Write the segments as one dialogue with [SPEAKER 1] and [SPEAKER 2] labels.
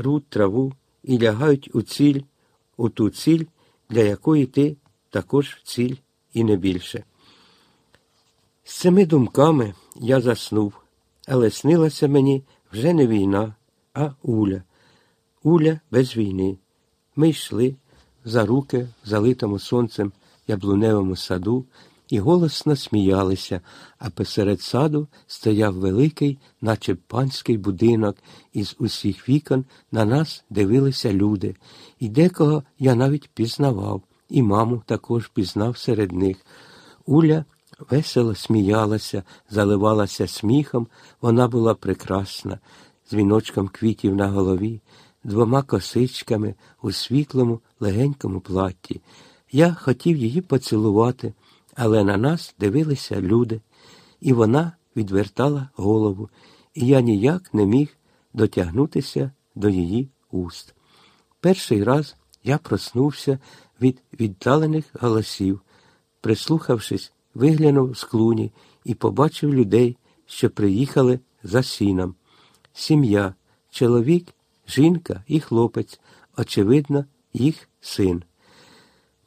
[SPEAKER 1] руть траву і лягають у ціль, у ту ціль, для якої ти також ціль і не більше. З цими думками я заснув, але снилася мені вже не війна, а Уля. Уля без війни. Ми йшли за руки залитому сонцем яблуневому саду і голосно сміялися, а посеред саду стояв великий, наче панський будинок, і з усіх вікон на нас дивилися люди, і декого я навіть пізнавав, і маму також пізнав серед них. Уля весело сміялася, заливалася сміхом, вона була прекрасна, з віночком квітів на голові, двома косичками у світлому, легенькому платті. Я хотів її поцілувати, але на нас дивилися люди, і вона відвертала голову, і я ніяк не міг дотягнутися до її уст. Перший раз я проснувся від віддалених голосів, прислухавшись, виглянув з клуні і побачив людей, що приїхали за сіном. Сім'я, чоловік, жінка і хлопець, очевидно, їх син.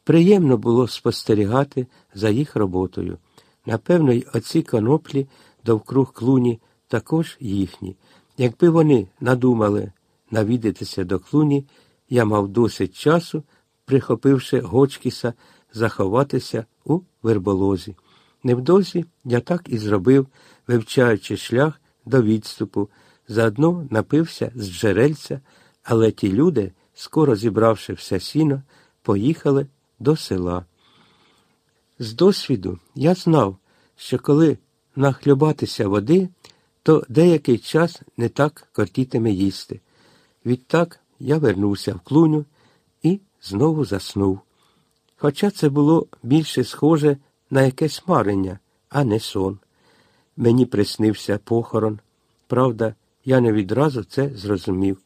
[SPEAKER 1] Приємно було спостерігати за їх роботою. Напевно, й оці коноплі довкруг клуні також їхні. Якби вони надумали навідатися до клуні, я мав досить часу, прихопивши Гочкіса, заховатися у верболозі. Невдовзі я так і зробив, вивчаючи шлях до відступу, заодно напився з джерельця, але ті люди, скоро зібравши все сіно, поїхали до села. З досвіду я знав, що коли нахлюбатися води, то деякий час не так кортітиме їсти. Відтак я вернувся в клуню і знову заснув. Хоча це було більше схоже на якесь марення, а не сон. Мені приснився похорон. Правда, я не відразу це зрозумів.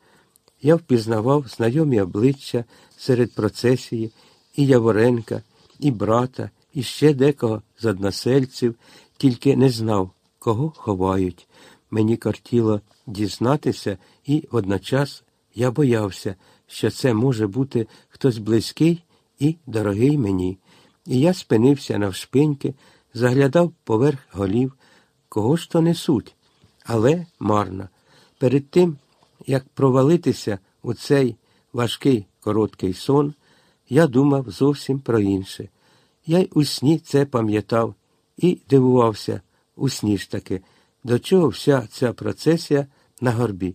[SPEAKER 1] Я впізнавав знайомі обличчя серед процесії і Яворенка, і брата, і ще декого з односельців, тільки не знав, кого ховають. Мені кортіло дізнатися, і водночас я боявся, що це може бути хтось близький і дорогий мені. І я спинився навшпиньки, заглядав поверх голів, кого ж то несуть, але марно. Перед тим, як провалитися у цей важкий короткий сон, я думав зовсім про інше. Я й у сні це пам'ятав і дивувався у сні ж таки, до чого вся ця процесія на горбі.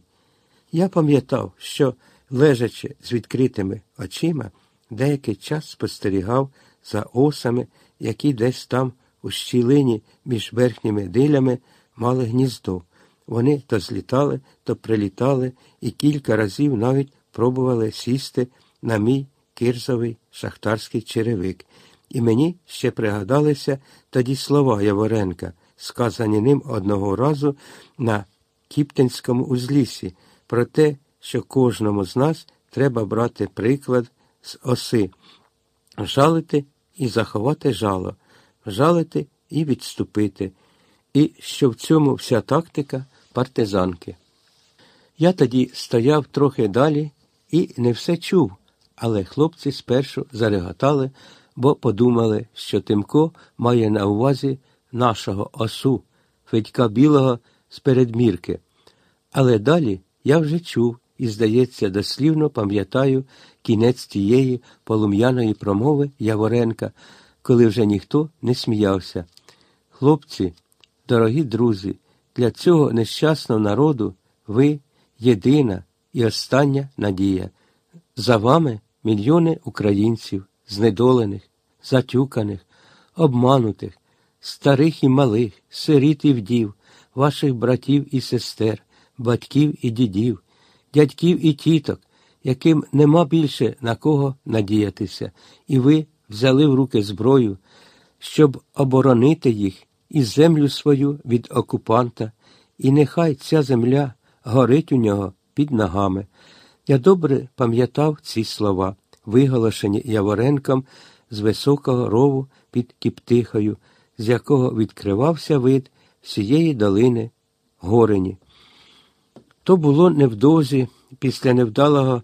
[SPEAKER 1] Я пам'ятав, що, лежачи з відкритими очима, деякий час спостерігав за осами, які десь там у щілині між верхніми дилями мали гніздо. Вони то злітали, то прилітали і кілька разів навіть пробували сісти на мій кирзовий шахтарський черевик. І мені ще пригадалися тоді слова Яворенка, сказані ним одного разу на Кіптенському узлісі, про те, що кожному з нас треба брати приклад з оси, жалити і заховати жало, жалити і відступити, і що в цьому вся тактика партизанки. Я тоді стояв трохи далі і не все чув, але хлопці спершу зареготали, бо подумали, що Тимко має на увазі нашого осу, Федька Білого з передмірки. Але далі я вже чув і, здається, дослівно пам'ятаю кінець тієї полум'яної промови Яворенка, коли вже ніхто не сміявся. Хлопці, дорогі друзі, для цього нещасного народу ви єдина і остання надія. За вами мільйони українців, знедолених, затюканих, обманутих, старих і малих, сиріт і вдів, ваших братів і сестер, батьків і дідів, дядьків і тіток, яким нема більше на кого надіятися, і ви взяли в руки зброю, щоб оборонити їх і землю свою від окупанта, і нехай ця земля горить у нього під ногами. Я добре пам'ятав ці слова, виголошені Яворенком з високого рову під Кіптихою, з якого відкривався вид всієї долини Горені. То було невдовзі після невдалого